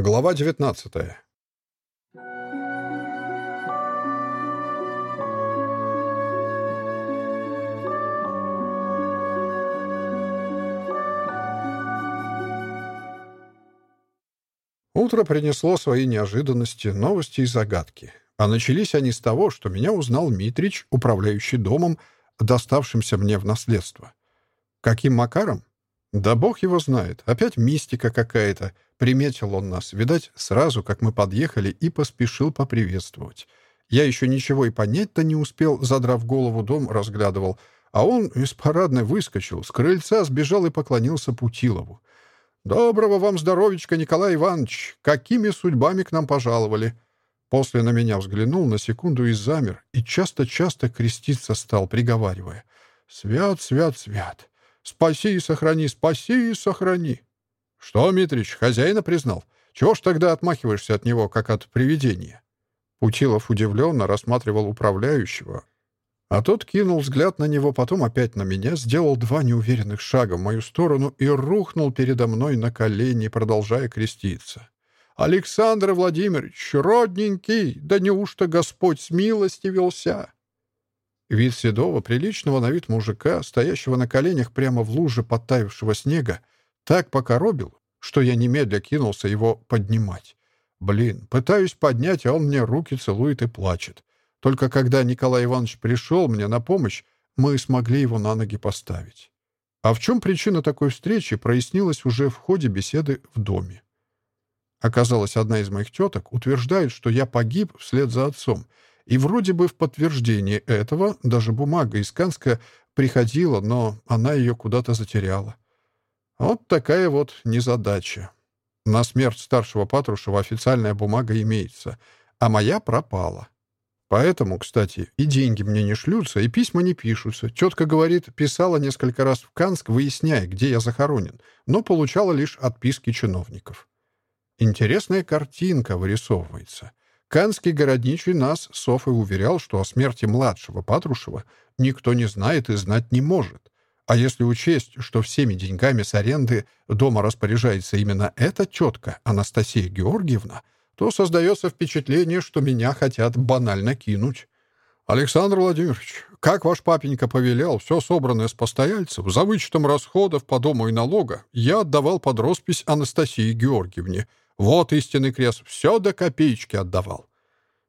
Глава 19 Утро принесло свои неожиданности, новости и загадки. А начались они с того, что меня узнал Митрич, управляющий домом, доставшимся мне в наследство. Каким макаром? Да бог его знает. Опять мистика какая-то. Приметил он нас, видать, сразу, как мы подъехали, и поспешил поприветствовать. Я еще ничего и понять-то не успел, задрав голову, дом разглядывал. А он из парадной выскочил, с крыльца сбежал и поклонился Путилову. «Доброго вам здоровичка, Николай Иванович! Какими судьбами к нам пожаловали?» После на меня взглянул на секунду и замер, и часто-часто креститься стал, приговаривая. «Свят, свят, свят! Спаси и сохрани, спаси и сохрани!» «Что, Митрич, хозяина признал? Чего ж тогда отмахиваешься от него, как от привидения?» Путилов удивленно рассматривал управляющего. А тот кинул взгляд на него, потом опять на меня, сделал два неуверенных шага в мою сторону и рухнул передо мной на колени, продолжая креститься. «Александр Владимирович, родненький, да неужто Господь с милости велся?» Вид седого, приличного на вид мужика, стоящего на коленях прямо в луже подтаявшего снега, так, покоробил, что я немедля кинулся его поднимать. Блин, пытаюсь поднять, а он мне руки целует и плачет. Только когда Николай Иванович пришел мне на помощь, мы смогли его на ноги поставить. А в чем причина такой встречи, прояснилась уже в ходе беседы в доме. Оказалось, одна из моих теток утверждает, что я погиб вслед за отцом, и вроде бы в подтверждение этого даже бумага из Канска приходила, но она ее куда-то затеряла. Вот такая вот незадача. На смерть старшего Патрушева официальная бумага имеется, а моя пропала. Поэтому, кстати, и деньги мне не шлются, и письма не пишутся. Тетка говорит, писала несколько раз в Канск, выясняя, где я захоронен, но получала лишь отписки чиновников. Интересная картинка вырисовывается. Канский городничий нас Софой уверял, что о смерти младшего Патрушева никто не знает и знать не может. А если учесть, что всеми деньгами с аренды дома распоряжается именно эта тетка, Анастасия Георгиевна, то создается впечатление, что меня хотят банально кинуть. «Александр Владимирович, как ваш папенька повелел, все собранное с постояльцев, за вычетом расходов по дому и налога, я отдавал под роспись Анастасии Георгиевне. Вот истинный крест, все до копеечки отдавал».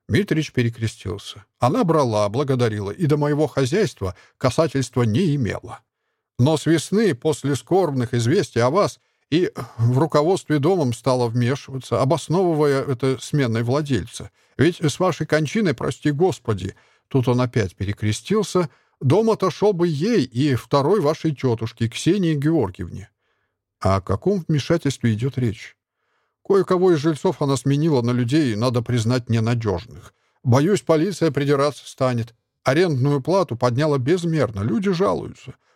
Митрич перекрестился. Она брала, благодарила и до моего хозяйства касательства не имела. Но с весны, после скорбных известий о вас, и в руководстве домом стало вмешиваться, обосновывая это сменой владельца. Ведь с вашей кончиной, прости господи, тут он опять перекрестился, дом отошел бы ей и второй вашей тетушке, Ксении Георгиевне. А о каком вмешательстве идет речь? Кое-кого из жильцов она сменила на людей, надо признать, ненадежных. Боюсь, полиция придираться станет. Арендную плату подняла безмерно, люди жалуются. Комнаты, где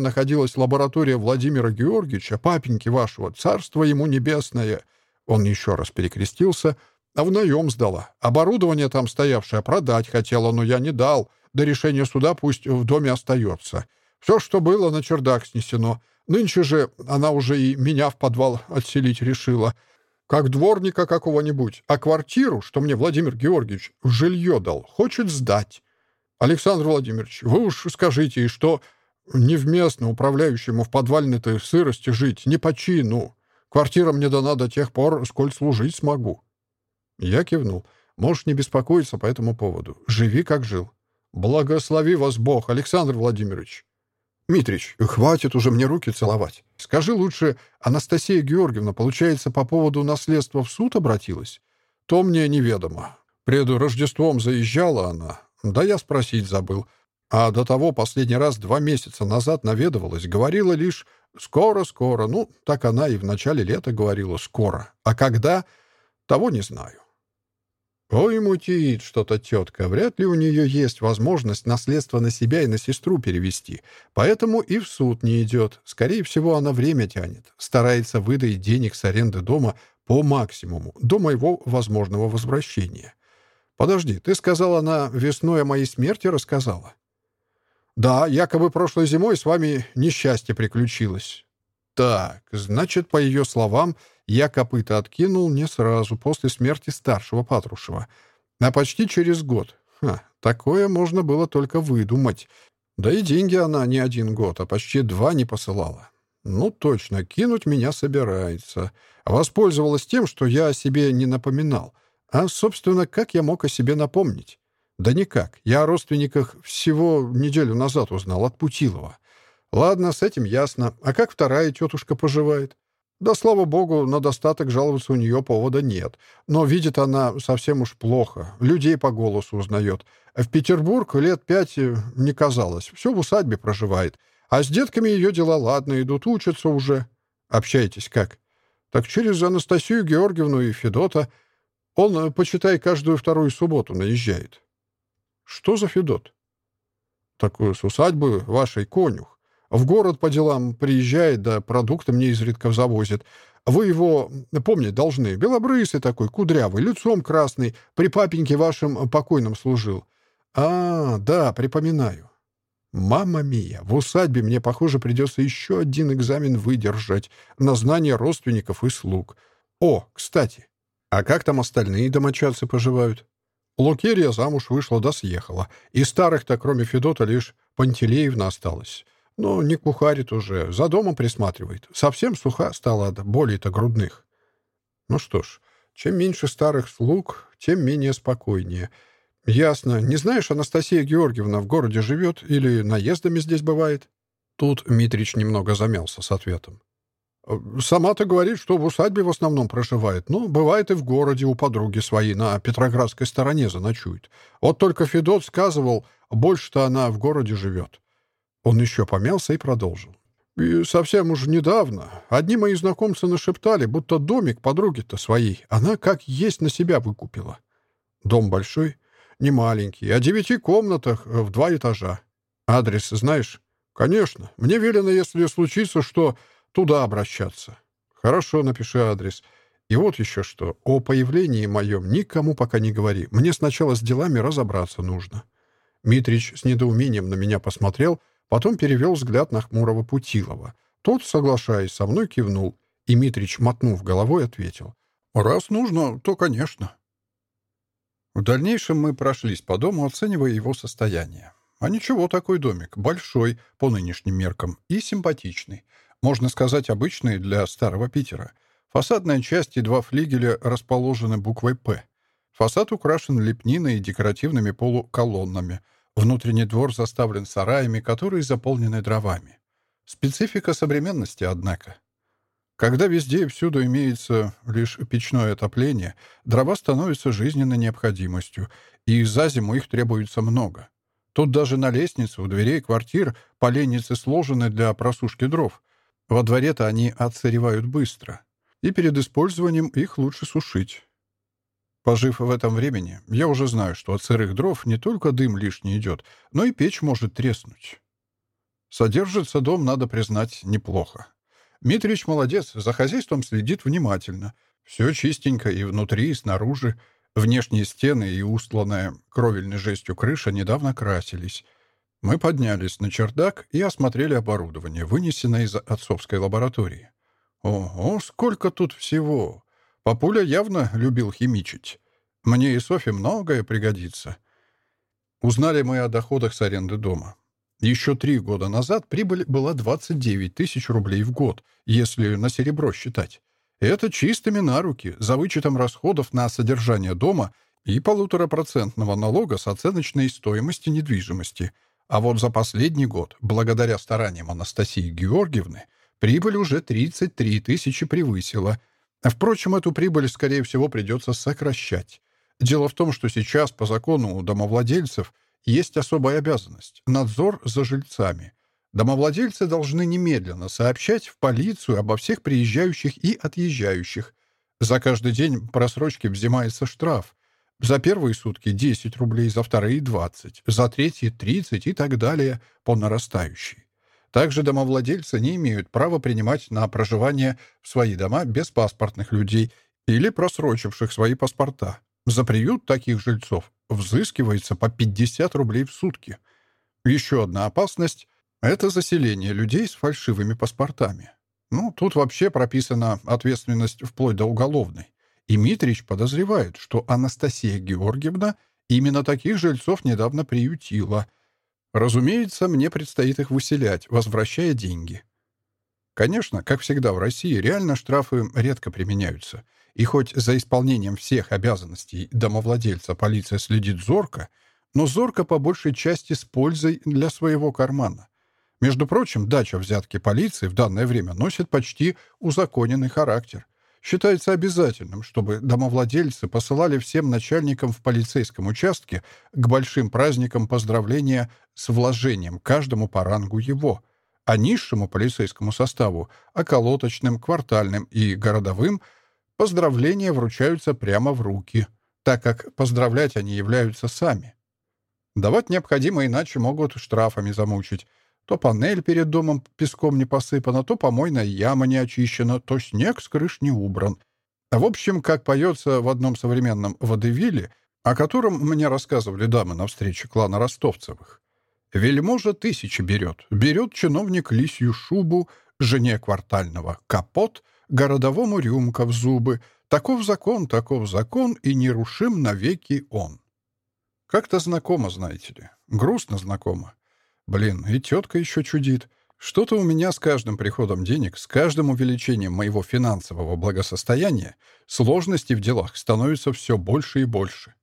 находилась лаборатория Владимира Георгиевича, папеньки вашего, царство ему небесное. Он еще раз перекрестился, а в наем сдала. Оборудование там стоявшее продать хотела, но я не дал. До решения суда пусть в доме остается. Все, что было, на чердак снесено. Нынче же она уже и меня в подвал отселить решила. Как дворника какого-нибудь. А квартиру, что мне Владимир Георгиевич в жилье дал, хочет сдать. Александр Владимирович, вы уж скажите, и что... Невместно управляющему в подвальной-то сырости жить, не по чину. Квартира мне дана до тех пор, сколь служить смогу». Я кивнул. «Можешь не беспокоиться по этому поводу. Живи, как жил». «Благослови вас Да, якобы прошлой зимой с вами несчастье приключилось. Так, значит, по ее словам, я копыта откинул не сразу после смерти старшего Патрушева, а почти через год. Ха, такое можно было только выдумать. Да и деньги она не один год, а почти два не посылала. Ну, точно, кинуть меня собирается. Воспользовалась тем, что я о себе не напоминал. А, собственно, как я мог о себе напомнить? Да никак. Я о родственниках всего неделю назад узнал от Путилова. Ладно, с этим ясно. А как вторая тетушка поживает? Да, слава богу, на достаток жаловаться у нее повода нет. Но видит она совсем уж плохо. Людей по голосу узнает. В Петербург лет пять э, не казалось. Все в усадьбе проживает. А с детками ее дела ладно идут, учатся уже. Общаетесь как? Так через Анастасию Георгиевну и Федота. Он, э, почитай, каждую вторую субботу наезжает. Что за Федот? Такую с усадьбы вашей конюх. В город по делам приезжает, да продукты мне изредка завозит. Вы его помнить должны. Белобрысый такой, кудрявый, лицом красный, при папеньке вашем покойном служил. А, да, припоминаю. Мама мия, в усадьбе мне, похоже, придется еще один экзамен выдержать на знание родственников и слуг. О, кстати, а как там остальные домочадцы поживают? Лукерия замуж вышла да съехала. И старых-то, кроме Федота, лишь Пантелеевна осталась. Но не кухарит уже, за домом присматривает. Совсем суха стала от болей-то грудных. Ну что ж, чем меньше старых слуг, тем менее спокойнее. Ясно. Не знаешь, Анастасия Георгиевна в городе живет или наездами здесь бывает? Тут Митрич немного замялся с ответом. Сама-то говорит, что в усадьбе в основном проживает, но бывает и в городе у подруги своей на Петроградской стороне заночует. Вот только Федот сказывал, больше-то она в городе живет. Он еще помялся и продолжил. И совсем уж недавно одни мои знакомцы нашептали, будто домик подруги-то своей она как есть на себя выкупила. Дом большой, не маленький, о девяти комнатах в два этажа. Адрес знаешь? Конечно. Мне велено, если случится, что туда обращаться. Хорошо, напиши адрес. И вот еще что. О появлении моем никому пока не говори. Мне сначала с делами разобраться нужно. Митрич с недоумением на меня посмотрел, Потом перевел взгляд на хмурого Путилова. Тот, соглашаясь со мной, кивнул, и Митрич, мотнув головой, ответил. «Раз нужно, то, конечно». В дальнейшем мы прошлись по дому, оценивая его состояние. А ничего, такой домик. Большой, по нынешним меркам, и симпатичный. Можно сказать, обычные для старого Питера. Фасадная часть два флигеля расположены буквой «П». Фасад украшен лепниной и декоративными полуколоннами. Внутренний двор заставлен сараями, которые заполнены дровами. Специфика современности, однако. Когда везде и всюду имеется лишь печное отопление, дрова становятся жизненной необходимостью, и за зиму их требуется много. Тут даже на лестнице у дверей квартир поленницы сложены для просушки дров, Во дворе-то они отсыревают быстро, и перед использованием их лучше сушить. Пожив в этом времени, я уже знаю, что от сырых дров не только дым лишний идет, но и печь может треснуть. Содержится дом, надо признать, неплохо. Митрич молодец, за хозяйством следит внимательно. Все чистенько и внутри, и снаружи. Внешние стены и устланная кровельной жестью крыша недавно красились. Мы поднялись на чердак и осмотрели оборудование, вынесенное из отцовской лаборатории. Ого, сколько тут всего! Папуля явно любил химичить. Мне и Софе многое пригодится. Узнали мы о доходах с аренды дома. Еще три года назад прибыль была 29 тысяч рублей в год, если на серебро считать. Это чистыми на руки, за вычетом расходов на содержание дома и полуторапроцентного налога с оценочной стоимости недвижимости, А вот за последний год, благодаря стараниям Анастасии Георгиевны, прибыль уже 33 тысячи превысила – Впрочем, эту прибыль, скорее всего, придется сокращать. Дело в том, что сейчас по закону у домовладельцев есть особая обязанность — надзор за жильцами. Домовладельцы должны немедленно сообщать в полицию обо всех приезжающих и отъезжающих. За каждый день просрочки взимается штраф. За первые сутки 10 рублей, за вторые 20, за третьи 30 и так далее по нарастающей. Также домовладельцы не имеют права принимать на проживание в свои дома без паспортных людей или просрочивших свои паспорта. За приют таких жильцов взыскивается по 50 рублей в сутки. Еще одна опасность — это заселение людей с фальшивыми паспортами. Ну, тут вообще прописана ответственность вплоть до уголовной. И Митрич подозревает, что Анастасия Георгиевна именно таких жильцов недавно приютила. Разумеется, мне предстоит их выселять, возвращая деньги. Конечно, как всегда в России, реально штрафы редко применяются. И хоть за исполнением всех обязанностей домовладельца полиция следит зорко, но зорко по большей части с пользой для своего кармана. Между прочим, дача взятки полиции в данное время носит почти узаконенный характер. Считается обязательным, чтобы домовладельцы посылали всем начальникам в полицейском участке к большим праздникам поздравления с вложением каждому по рангу его, а низшему полицейскому составу, околоточным, квартальным и городовым, поздравления вручаются прямо в руки, так как поздравлять они являются сами. Давать необходимо, иначе могут штрафами замучить. То панель перед домом песком не посыпана, то помойная яма не очищена, то снег с крыш не убран. В общем, как поется в одном современном водевиле, о котором мне рассказывали дамы на встрече клана Ростовцевых. «Вельможа тысячи берет. Берет чиновник лисью шубу, жене квартального капот, городовому рюмка в зубы. Таков закон, таков закон, и нерушим навеки он». Как-то знакомо, знаете ли. Грустно знакомо. Блин, и тетка еще чудит. Что-то у меня с каждым приходом денег, с каждым увеличением моего финансового благосостояния сложности в делах становятся все больше и больше.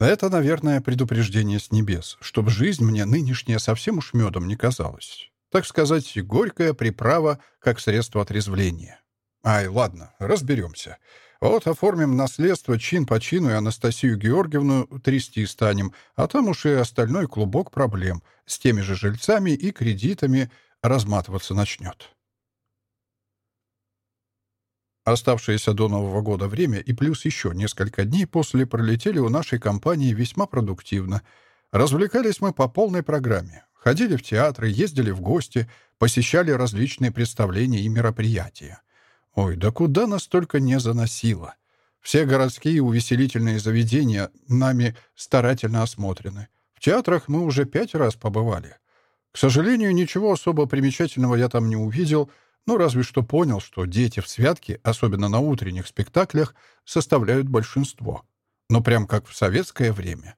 Это, наверное, предупреждение с небес, чтобы жизнь мне нынешняя совсем уж медом не казалась. Так сказать, горькая приправа как средство отрезвления. Ай, ладно, разберемся. Вот оформим наследство чин по чину и Анастасию Георгиевну трясти станем, а там уж и остальной клубок проблем — с теми же жильцами и кредитами разматываться начнет. Оставшееся до Нового года время и плюс еще несколько дней после пролетели у нашей компании весьма продуктивно. Развлекались мы по полной программе. Ходили в театры, ездили в гости, посещали различные представления и мероприятия. Ой, да куда нас только не заносило. Все городские увеселительные заведения нами старательно осмотрены. В театрах мы уже пять раз побывали. К сожалению, ничего особо примечательного я там не увидел, но разве что понял, что дети в святке, особенно на утренних спектаклях, составляют большинство. Но прям как в советское время.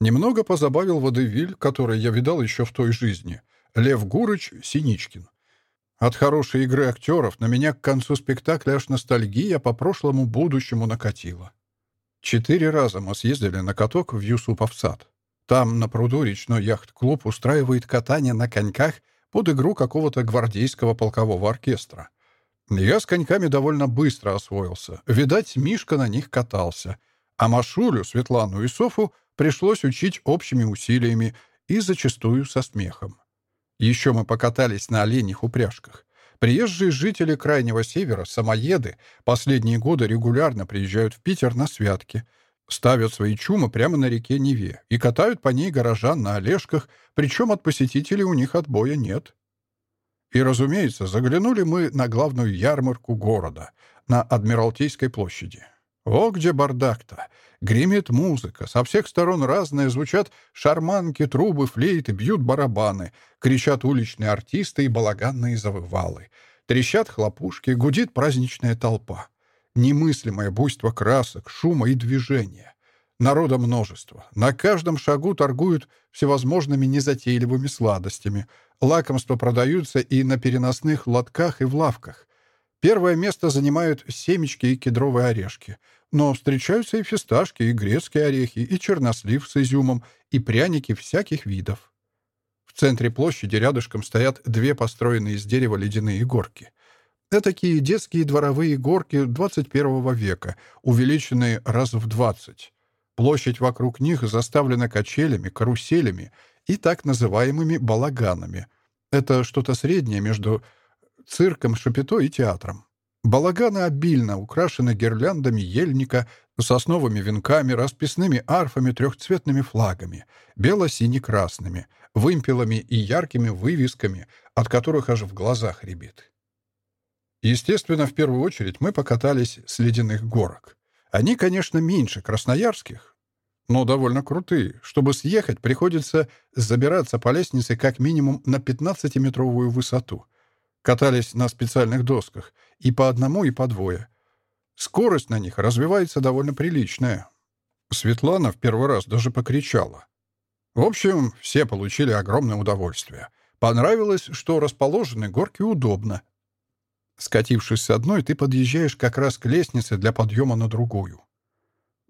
Немного позабавил водевиль, который я видал еще в той жизни. Лев Гурыч Синичкин. От хорошей игры актеров на меня к концу спектакля аж ностальгия по прошлому будущему накатила. Четыре раза мы съездили на каток в Юсупов сад. Там, на пруду прудуричную яхт-клуб устраивает катание на коньках под игру какого-то гвардейского полкового оркестра. Я с коньками довольно быстро освоился. Видать, Мишка на них катался. А Машулю, Светлану и Софу пришлось учить общими усилиями и зачастую со смехом. Еще мы покатались на оленьих упряжках. Приезжие жители Крайнего Севера, самоеды, последние годы регулярно приезжают в Питер на святки — ставят свои чумы прямо на реке Неве и катают по ней горожан на олежках, причем от посетителей у них отбоя нет. И, разумеется, заглянули мы на главную ярмарку города, на Адмиралтейской площади. О, где бардак-то! Гремит музыка, со всех сторон разные звучат шарманки, трубы, флейты, бьют барабаны, кричат уличные артисты и балаганные завывалы, трещат хлопушки, гудит праздничная толпа. Немыслимое буйство красок, шума и движения. Народа множество. На каждом шагу торгуют всевозможными незатейливыми сладостями. Лакомства продаются и на переносных лотках и в лавках. Первое место занимают семечки и кедровые орешки. Но встречаются и фисташки, и грецкие орехи, и чернослив с изюмом, и пряники всяких видов. В центре площади рядышком стоят две построенные из дерева ледяные горки — это детские дворовые горки 21 века, увеличенные раз в 20. Площадь вокруг них заставлена качелями, каруселями и так называемыми балаганами. Это что-то среднее между цирком, шапито и театром. Балаганы обильно украшены гирляндами ельника, сосновыми венками, расписными арфами, трехцветными флагами, бело-сине-красными, вымпелами и яркими вывесками, от которых аж в глазах рябит. Естественно, в первую очередь мы покатались с ледяных горок. Они, конечно, меньше красноярских, но довольно крутые. Чтобы съехать, приходится забираться по лестнице как минимум на 15-метровую высоту. Катались на специальных досках и по одному, и по двое. Скорость на них развивается довольно приличная. Светлана в первый раз даже покричала. В общем, все получили огромное удовольствие. Понравилось, что расположены горки удобно, Скатившись с одной, ты подъезжаешь как раз к лестнице для подъема на другую.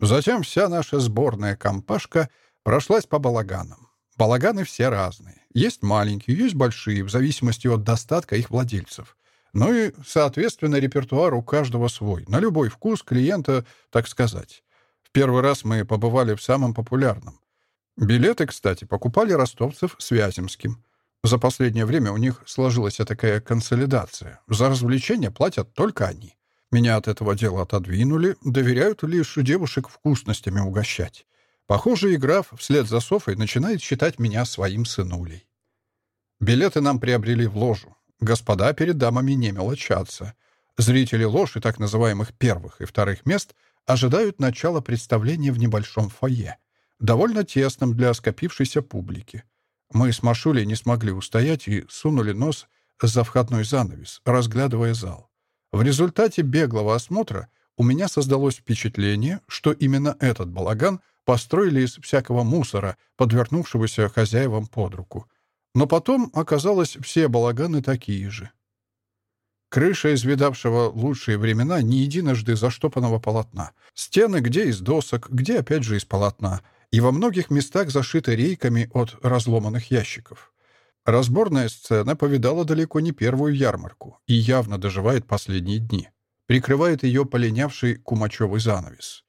Затем вся наша сборная компашка прошлась по балаганам. Балаганы все разные. Есть маленькие, есть большие, в зависимости от достатка их владельцев. Ну и, За последнее время у них сложилась такая консолидация. За развлечения платят только они. Меня от этого дела отодвинули, доверяют лишь девушек вкусностями угощать. Похоже, и граф вслед за Софой начинает считать меня своим сынулей. Билеты нам приобрели в ложу. Господа перед дамами не мелочатся. Зрители лож и так называемых первых и вторых мест ожидают начала представления в небольшом фойе, довольно тесном для скопившейся публики. Мы с Машулей не смогли устоять и сунули нос за входной занавес, разглядывая зал. В результате беглого осмотра у меня создалось впечатление, что именно этот балаган построили из всякого мусора, подвернувшегося хозяевам под руку. Но потом оказалось все балаганы такие же. Крыша из видавшего лучшие времена не единожды заштопанного полотна. Стены где из досок, где опять же из полотна. И во многих местах зашиты рейками от разломанных ящиков. Разборная сцена повидала далеко не первую ярмарку и явно доживает последние дни. Прикрывает ее полинявший кумачевый занавес.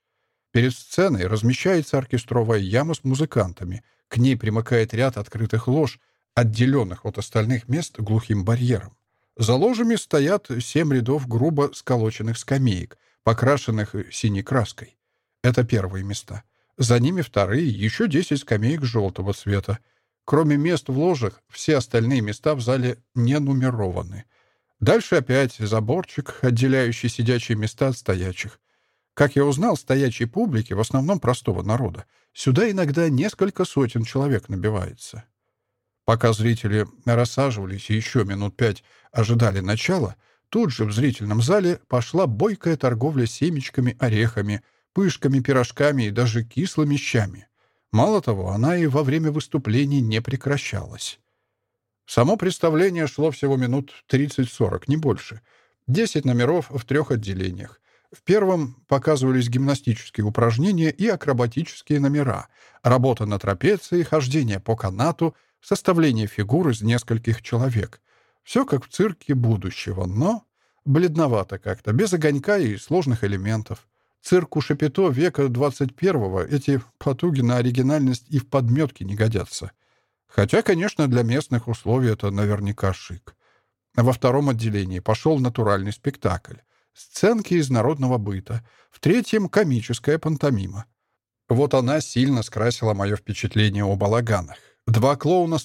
Перед сценой размещается оркестровая яма с музыкантами. К ней примыкает ряд открытых лож, отделенных от остальных мест глухим барьером. За ложами стоят семь рядов грубо сколоченных скамеек, покрашенных синей краской. Это первые места. За ними вторые, еще десять скамеек желтого цвета. Кроме мест в ложах, все остальные места в зале не нумерованы. Дальше опять заборчик, отделяющий сидячие места от стоячих. Как я узнал, стоячей публики, в основном простого народа, сюда иногда несколько сотен человек набивается. Пока зрители рассаживались и еще минут пять ожидали начала, тут же в зрительном зале пошла бойкая торговля семечками, орехами, пышками, пирожками и даже кислыми щами. Мало того, она и во время выступлений не прекращалась. Само представление шло всего минут 30-40, не больше. Десять номеров в трех отделениях. В первом показывались гимнастические упражнения и акробатические номера, работа на трапеции, хождение по канату, составление фигур из нескольких человек. Все как в цирке будущего, но бледновато как-то, без огонька и сложных элементов. Цирку Шапито века 21-го эти потуги на оригинальность и в подметке не годятся. Хотя, конечно, для местных условий это наверняка шик. Во втором отделении пошел натуральный спектакль. Сценки из народного быта. В третьем — комическая пантомима. Вот она сильно скрасила мое впечатление о балаганах. Два клоуна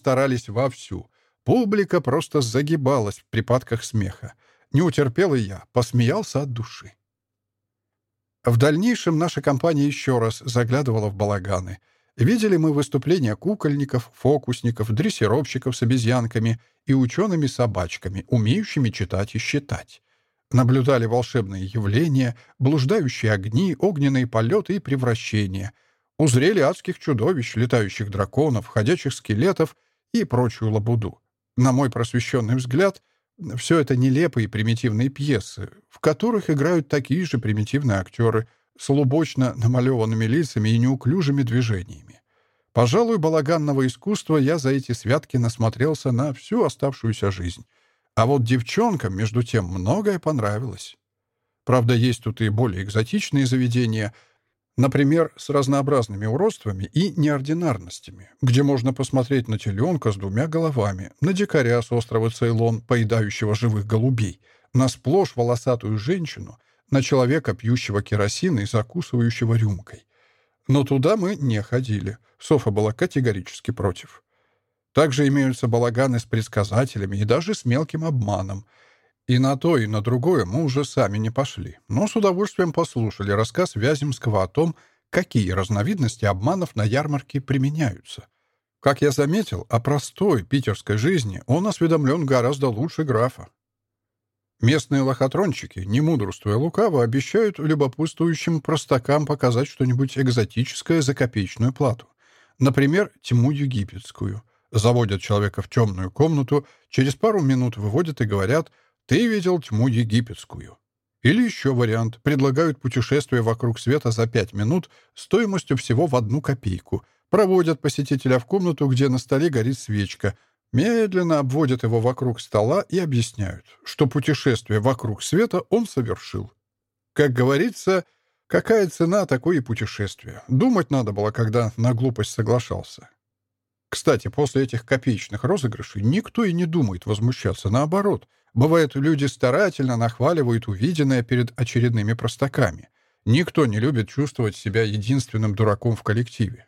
старались вовсю. Публика просто загибалась в припадках смеха. Не утерпел и я, посмеялся от души. В дальнейшем наша компания еще раз заглядывала в балаганы. Видели мы выступления кукольников, фокусников, дрессировщиков с обезьянками и учеными-собачками, умеющими читать и считать наблюдали волшебные явления, блуждающие огни, огненные полеты и превращения, узрели адских чудовищ, летающих драконов, ходячих скелетов и прочую лабуду. На мой просвещенный взгляд, все это нелепые примитивные пьесы, в которых играют такие же примитивные актеры с лубочно намалеванными лицами и неуклюжими движениями. Пожалуй, балаганного искусства я за эти святки насмотрелся на всю оставшуюся жизнь. А вот девчонкам, между тем, многое понравилось. Правда, есть тут и более экзотичные заведения, Например, с разнообразными уродствами и неординарностями, где можно посмотреть на теленка с двумя головами, на дикаря с острова Цейлон, поедающего живых голубей, на сплошь волосатую женщину, на человека, пьющего керосин и закусывающего рюмкой. Но туда мы не ходили. Софа была категорически против. Также имеются балаганы с предсказателями и даже с мелким обманом — И на то, и на другое мы уже сами не пошли, но с удовольствием послушали рассказ Вяземского о том, какие разновидности обманов на ярмарке применяются. Как я заметил, о простой питерской жизни он осведомлен гораздо лучше графа. Местные лохотрончики, не мудрствуя лукаво, обещают любопытствующим простакам показать что-нибудь экзотическое за копеечную плату. Например, тьму египетскую. Заводят человека в темную комнату, через пару минут выводят и говорят «Ты видел тьму египетскую». Или еще вариант. Предлагают путешествие вокруг света за пять минут стоимостью всего в одну копейку. Проводят посетителя в комнату, где на столе горит свечка — Медленно Кстати, после этих копеечных розыгрышей никто и не думает возмущаться. Наоборот, бывает, люди старательно нахваливают увиденное перед очередными простаками. Никто не любит чувствовать себя единственным дураком в коллективе.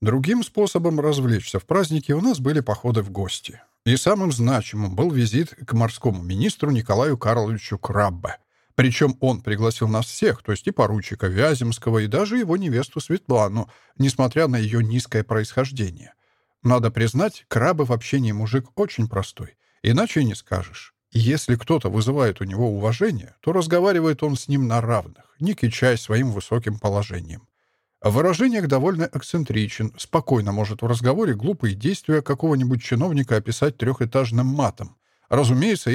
Другим способом развлечься в празднике у нас были походы в гости. И самым значимым был визит к морскому министру Николаю Карловичу Краббе – Причем он пригласил нас всех, то есть и поручика Вяземского, и даже его невесту Светлану, несмотря на ее низкое происхождение. Надо признать, Крабы в общении мужик очень простой. Иначе не скажешь. Если кто-то вызывает у него уважение, то разговаривает он с ним на равных, не кичаясь своим высоким положением. В выражениях довольно эксцентричен, спокойно может в разговоре глупые действия какого-нибудь чиновника описать трехэтажным матом. Разумеется,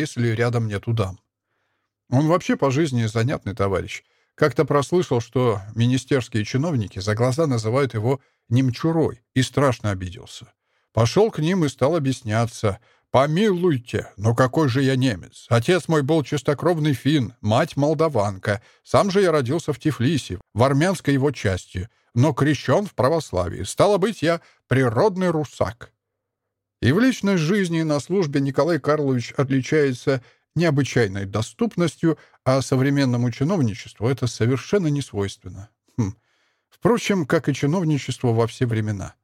Он вообще по жизни занятный товарищ. Как-то прослышал, что министерские чиновники за глаза называют его «немчурой» и страшно обиделся. Пошел к ним и стал объясняться. «Помилуйте, но какой же я немец? Отец мой был чистокровный фин, мать — молдаванка. Сам же я родился в Тифлисе, в армянской его части, но крещен в православии. Стало быть, я природный русак». И в личной жизни на службе Николай Карлович отличается – необычайной доступностью, а современному чиновничеству это совершенно не свойственно. Хм. Впрочем, как и чиновничество во все времена.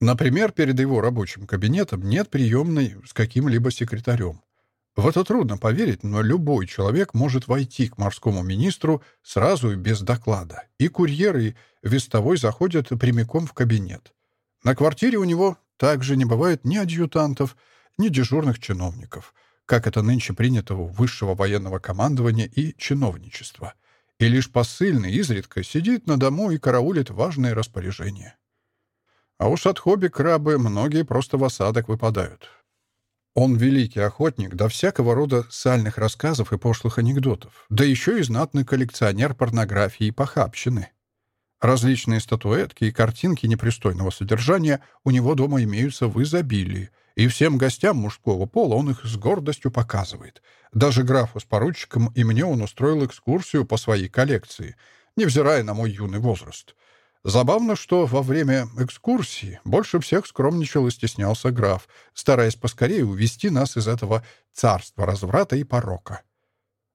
Например, перед его рабочим кабинетом нет приемной с каким-либо секретарем. В это трудно поверить, но любой человек может войти к морскому министру сразу и без доклада. И курьеры, и вестовой заходят прямиком в кабинет. На квартире у него также не бывает ни адъютантов, ни дежурных чиновников — как это нынче принято у высшего военного командования и чиновничества. И лишь посыльный изредка сидит на дому и караулит важные распоряжения. А уж от хобби крабы многие просто в осадок выпадают. Он великий охотник до всякого рода сальных рассказов и пошлых анекдотов, да еще и знатный коллекционер порнографии и похабщины. Различные статуэтки и картинки непристойного содержания у него дома имеются в изобилии — и всем гостям мужского пола он их с гордостью показывает. Даже графу с поручиком и мне он устроил экскурсию по своей коллекции, невзирая на мой юный возраст. Забавно, что во время экскурсии больше всех скромничал и стеснялся граф, стараясь поскорее увести нас из этого царства разврата и порока.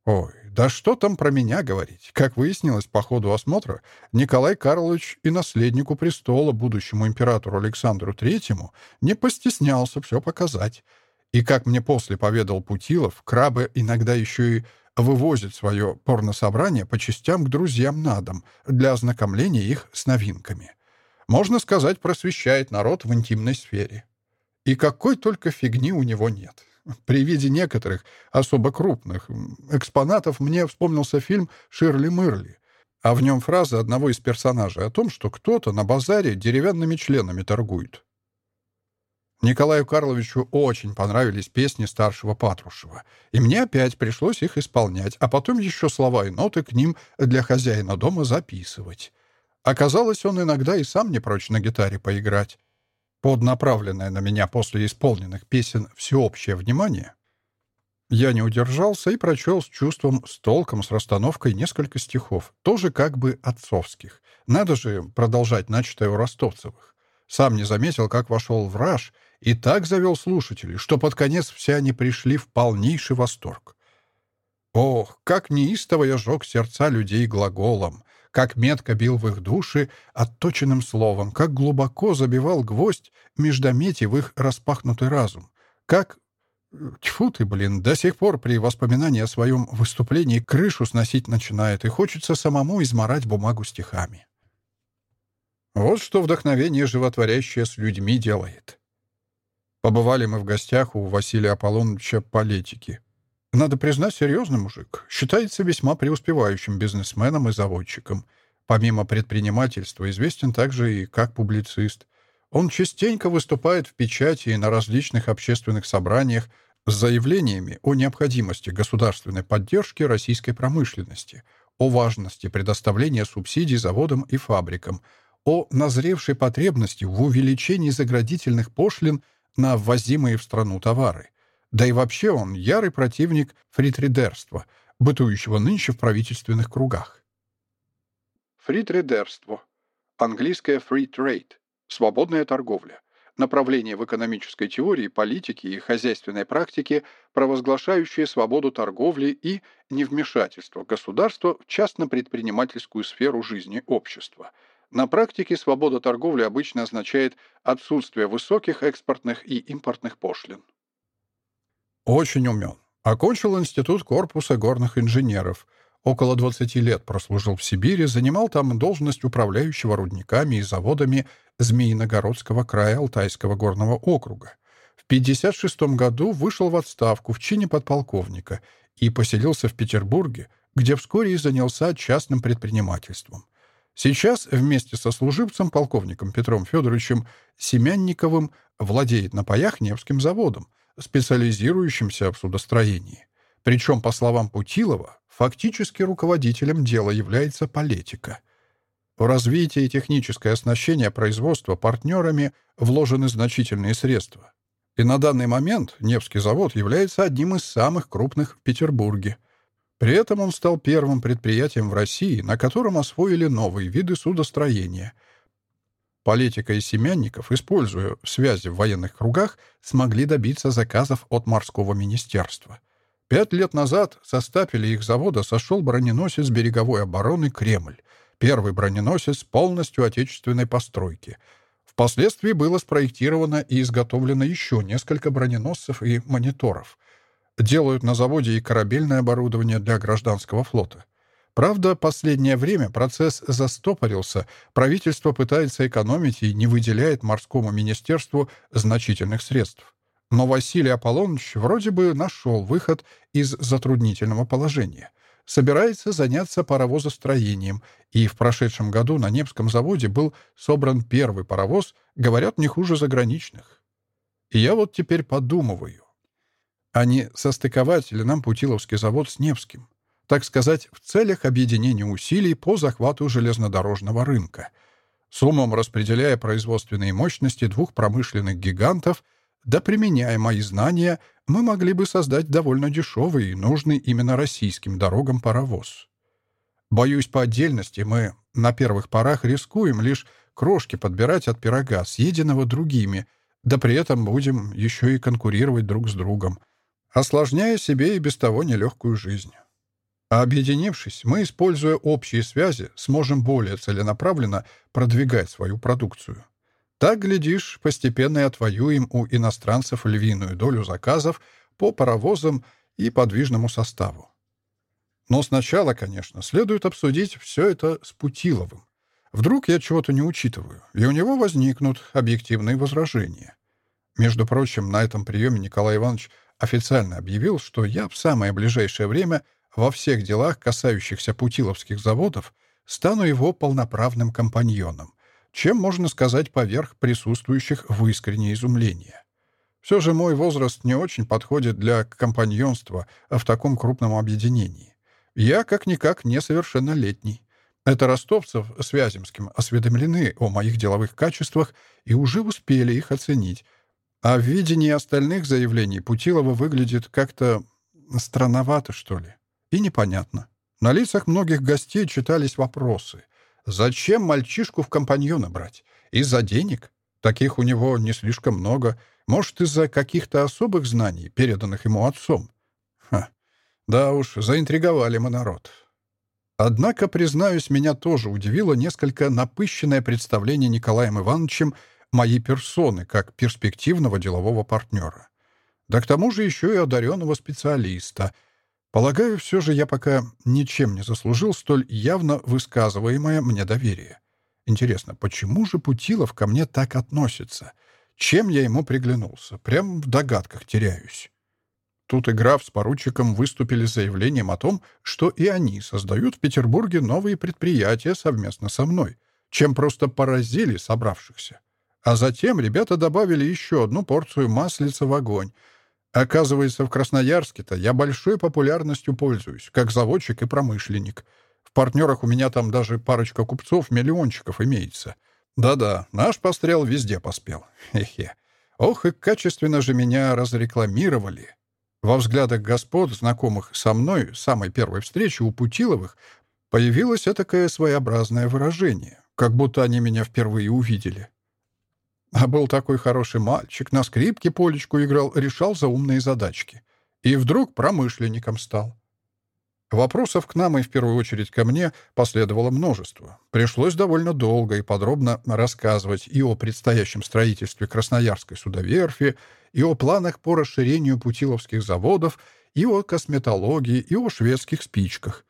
Ой, Да что там про меня говорить? Как выяснилось по ходу осмотра, Николай Карлович и наследнику престола, будущему императору Александру Третьему, не постеснялся все показать. И, как мне после поведал Путилов, крабы иногда еще и вывозят свое порнособрание по частям к друзьям на дом для ознакомления их с новинками. Можно сказать, просвещает народ в интимной сфере. И какой только фигни у него нет. При виде некоторых, особо крупных, экспонатов мне вспомнился фильм «Ширли Мырли», а в нем фраза одного из персонажей о том, что кто-то на базаре деревянными членами торгует. Николаю Карловичу очень понравились песни старшего Патрушева, и мне опять пришлось их исполнять, а потом еще слова и ноты к ним для хозяина дома записывать. Оказалось, он иногда и сам не прочь на гитаре поиграть. Под направленное на меня после исполненных песен всеобщее внимание, я не удержался и прочел с чувством, с толком, с расстановкой несколько стихов, тоже как бы отцовских. Надо же продолжать начатое у ростовцевых. Сам не заметил, как вошел в раж — и так завел слушателей, что под конец все они пришли в полнейший восторг. Ох, как метко бил в их души отточенным словом, как глубоко забивал гвоздь междометий в их распахнутый разум, как... Э, тьфу ты, блин, до сих пор при воспоминании о своем выступлении крышу сносить начинает и хочется самому изморать бумагу стихами. Вот что вдохновение животворящее с людьми делает. Побывали мы в гостях у Василия Аполлоновича Политики, Надо признать, серьезный мужик. Считается весьма преуспевающим бизнесменом и заводчиком. Помимо предпринимательства, известен также и как публицист. Он частенько выступает в печати и на различных общественных собраниях с заявлениями о необходимости государственной поддержки российской промышленности, о важности предоставления субсидий заводам и фабрикам, о назревшей потребности в увеличении заградительных пошлин на ввозимые в страну товары. Да и вообще он ярый противник фритридерства, бытующего нынче в правительственных кругах. Фритридерство. Английское free trade. Свободная торговля. Направление в экономической теории, политике и хозяйственной практике, провозглашающее свободу торговли и невмешательство государства в частно-предпринимательскую сферу жизни общества – на практике свобода торговли обычно означает отсутствие высоких экспортных и импортных пошлин. Очень умен. Окончил институт корпуса горных инженеров. Около 20 лет прослужил в Сибири, занимал там должность управляющего рудниками и заводами Змеиногородского края Алтайского горного округа. В 1956 году вышел в отставку в чине подполковника и поселился в Петербурге, где вскоре и занялся частным предпринимательством. Сейчас вместе со служивцем полковником Петром Федоровичем Семянниковым владеет на паях Невским заводом – специализирующимся в строении. Причем, по словам Путилова, фактически руководителем дела является политика. В развитие и техническое оснащение производства партнерами вложены значительные средства. И на данный момент Невский завод является одним из самых крупных в Петербурге. При этом он стал первым предприятием в России, на котором освоили новые виды судостроения – политика и семянников, используя связи в военных кругах, смогли добиться заказов от морского министерства. Пять лет назад со стапеля их завода сошел броненосец береговой обороны «Кремль», первый броненосец полностью отечественной постройки. Впоследствии было спроектировано и изготовлено еще несколько броненосцев и мониторов. Делают на заводе и корабельное оборудование для гражданского флота. Правда, последнее время процесс застопорился. Правительство пытается экономить и не выделяет морскому министерству значительных средств. Но Василий Аполлоныч вроде бы нашел выход из затруднительного положения. Собирается заняться паровозостроением, и в прошедшем году на Непском заводе был собран первый паровоз, говорят, не хуже заграничных. И я вот теперь подумываю, а не состыковать ли нам Путиловский завод с Невским? так сказать, в целях объединения усилий по захвату железнодорожного рынка, с умом распределяя производственные мощности двух промышленных гигантов, да применяя мои знания, мы могли бы создать довольно дешевый и нужный именно российским дорогам паровоз. Боюсь, по отдельности мы на первых порах рискуем лишь крошки подбирать от пирога, съеденного другими, да при этом будем еще и конкурировать друг с другом, осложняя себе и без того нелегкую жизнь. А объединившись, мы, используя общие связи, сможем более целенаправленно продвигать свою продукцию. Так, глядишь, постепенно и отвоюем у иностранцев львиную долю заказов по паровозам и подвижному составу. Но сначала, конечно, следует обсудить все это с Путиловым. Вдруг я чего-то не учитываю, и у него возникнут объективные возражения. Между прочим, на этом приеме Николай Иванович официально объявил, что я в самое ближайшее время во всех делах, касающихся путиловских заводов, стану его полноправным компаньоном, чем, можно сказать, поверх присутствующих в искреннее изумление. Все же мой возраст не очень подходит для компаньонства в таком крупном объединении. Я, как-никак, несовершеннолетний. Это ростовцев с Вяземским осведомлены о моих деловых качествах и уже успели их оценить, а в видении остальных заявлений Путилова выглядит как-то странновато, что ли, и непонятно. На лицах многих гостей читались вопросы. Зачем мальчишку в компаньона брать? Из-за денег? Таких у него не слишком много. Может, из-за каких-то особых знаний, переданных ему отцом? Ха. Да уж, заинтриговали мы народ. Однако, признаюсь, меня тоже удивило несколько напыщенное представление Николаем Ивановичем моей персоны как перспективного делового партнера. Да к тому же еще и одаренного специалиста. Полагаю, все же я пока ничем не заслужил столь явно высказываемое мне доверие. Интересно, почему же Путилов ко мне так относится? Чем я ему приглянулся? Прям в догадках теряюсь. Тут и граф с поручиком выступили с заявлением о том, что и они создают в Петербурге Оказывается, в Красноярске-то я большой популярностью пользуюсь, как заводчик и промышленник. В партнерах у меня там даже парочка купцов-миллиончиков имеется. Да-да, наш пострел везде поспел. Хе-хе. Ох, и качественно же меня разрекламировали. Во взглядах господ, знакомых со мной, самой первой встречи у Путиловых, появилось такое своеобразное выражение, как будто они меня впервые увидели. А был такой хороший мальчик, на скрипке полечку играл, решал заумные задачки. И вдруг промышленником стал. Вопросов к нам и в первую очередь ко мне последовало множество. Пришлось довольно долго и подробно рассказывать и о предстоящем строительстве Красноярской судоверфи, и о планах по расширению путиловских заводов, и о косметологии, и о шведских спичках.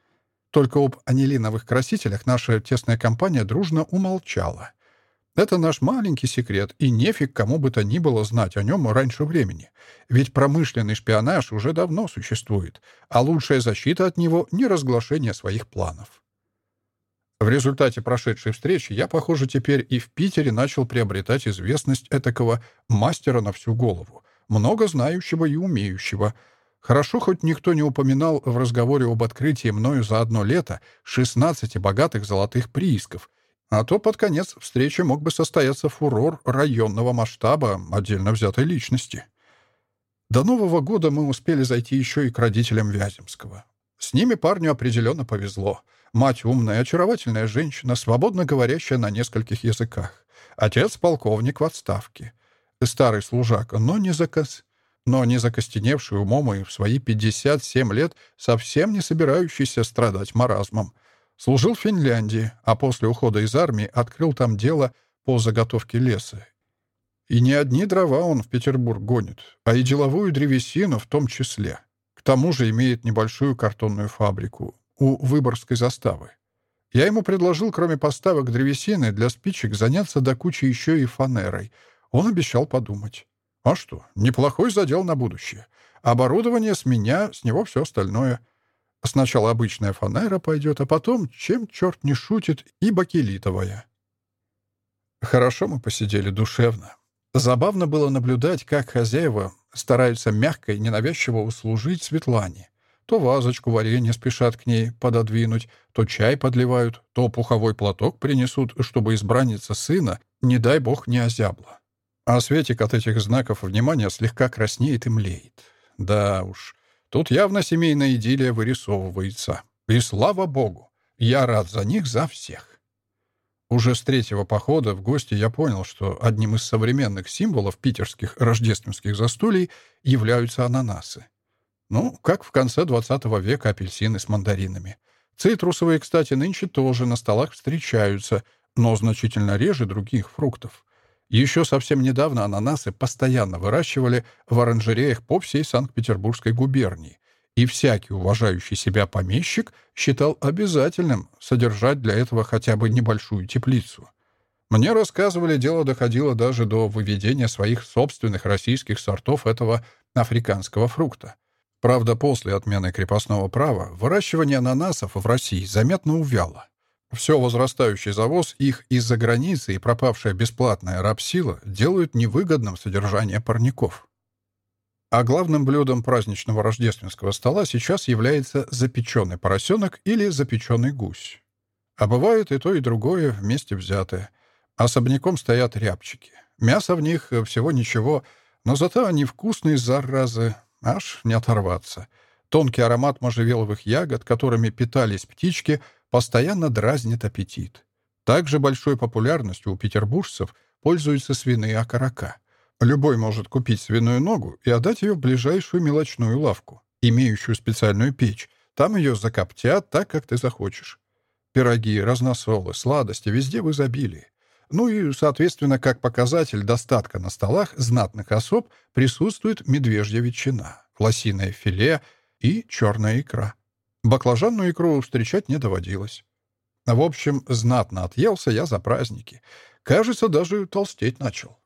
Только об анилиновых красителях наша тесная компания дружно умолчала. Это наш маленький секрет, и нефиг кому бы то ни было знать о нем раньше времени. Ведь промышленный шпионаж уже давно существует, а лучшая защита от него — не разглашение своих планов. В результате прошедшей встречи я, похоже, теперь и в Питере начал приобретать известность этакого мастера на всю голову, много знающего и умеющего. Хорошо, хоть никто не упоминал в разговоре об открытии мною за одно лето 16 богатых золотых приисков — А то под конец встречи мог бы состояться фурор районного масштаба, отдельно взятой личности. До Нового года мы успели зайти еще и к родителям Вяземского. С ними парню определенно повезло. Мать умная, очаровательная женщина, свободно говорящая на нескольких языках. Отец — полковник в отставке. Старый служак, но не заказ... но не закостеневший умом и в свои 57 лет совсем не собирающийся страдать маразмом — Служил в Финляндии, а после ухода из армии открыл там дело по заготовке леса. И не одни дрова он в Петербург гонит, а и деловую древесину в том числе. К тому же имеет небольшую картонную фабрику у Выборгской заставы. Я ему предложил, кроме поставок древесины для спичек, заняться до кучи еще и фанерой. Он обещал подумать. А что, неплохой задел на будущее. Оборудование с меня, с него все остальное. Сначала обычная фанера пойдет, а потом, чем черт не шутит, и бакелитовая. Хорошо мы посидели душевно. Забавно было наблюдать, как хозяева стараются мягко и ненавязчиво услужить Светлане. То вазочку варенья спешат к ней пододвинуть, то чай подливают, то пуховой платок принесут, чтобы избранница сына, не дай бог, не озябла. А Светик от этих знаков внимания слегка краснеет и млеет. Да уж, Тут явно семейная идиллия вырисовывается. И слава богу, я рад за них, за всех. Уже с третьего похода в гости я понял, что одним из современных символов питерских рождественских застулей являются ананасы. Ну, как в конце 20 века апельсины с мандаринами. Цитрусовые, кстати, нынче тоже на столах встречаются, но значительно реже других фруктов. Еще совсем недавно ананасы постоянно выращивали в оранжереях по всей Санкт-Петербургской губернии, и всякий уважающий себя помещик считал обязательным содержать для этого хотя бы небольшую теплицу. Мне рассказывали, дело доходило даже до выведения своих собственных российских сортов этого африканского фрукта. Правда, после отмены крепостного права выращивание ананасов в России заметно увяло. Все возрастающий завоз их из-за границы и пропавшая бесплатная рабсила делают невыгодным содержание парников. А главным блюдом праздничного рождественского стола сейчас является запеченный поросенок или запеченный гусь. А бывает и то, и другое вместе взятое. Особняком стоят рябчики. Мясо в них всего ничего, но зато они вкусные, заразы, аж не оторваться. Тонкий аромат можжевеловых ягод, которыми питались птички — постоянно дразнит аппетит. Также большой популярностью у петербуржцев пользуются свиные окорока. Любой может купить свиную ногу и отдать ее в ближайшую мелочную лавку, имеющую специальную печь. Там ее закоптят так, как ты захочешь. Пироги, разносолы, сладости везде в изобилии. Ну и, соответственно, как показатель достатка на столах знатных особ присутствует медвежья ветчина, лосиное филе и черная икра. Баклажанную икру встречать не доводилось. В общем, знатно отъелся я за праздники. Кажется, даже толстеть начал.